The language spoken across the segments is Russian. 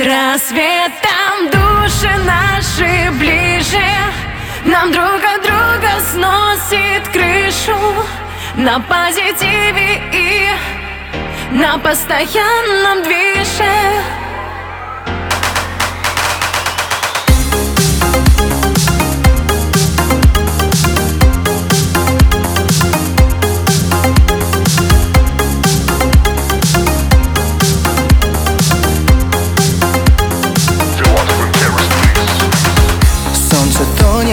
рассветом души наши ближе. Нам друг от друга сносит крышу На позитиве и на постоянном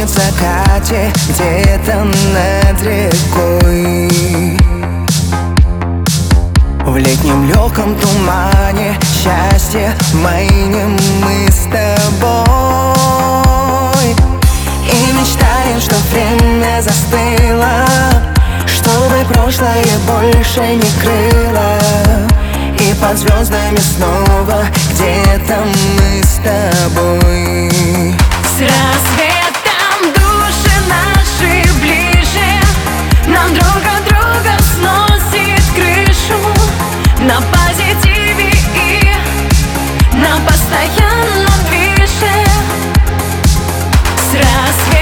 в закате где-то над рекой. В летнем легком тумане счастье майнем мы с тобой. И мечтаем, что время застыло Чтобы прошлое больше не крыло. И под звездами снова на постоянном движе с рассветом.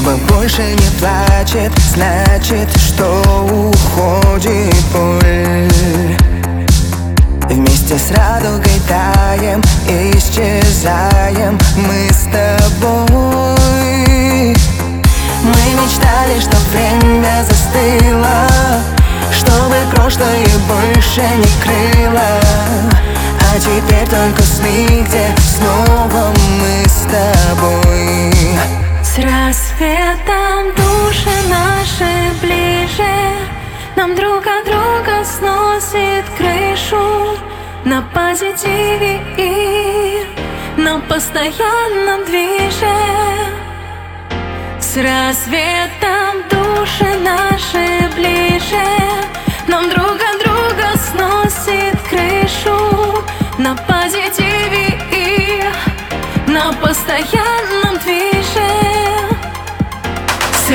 Небо больше не плачет, значит, что уходит боль. Вместе с радугой таем, исчезаем мы с тобой. Мы мечтали, что время застыло Чтобы прошлое больше не крыло. А теперь только сны, где снова мы сносит крышу на позитиве и на постоянном движе. С рассветом души наши ближе. Нам друг от друга сносит крышу на позитиве и на постоянном движе. С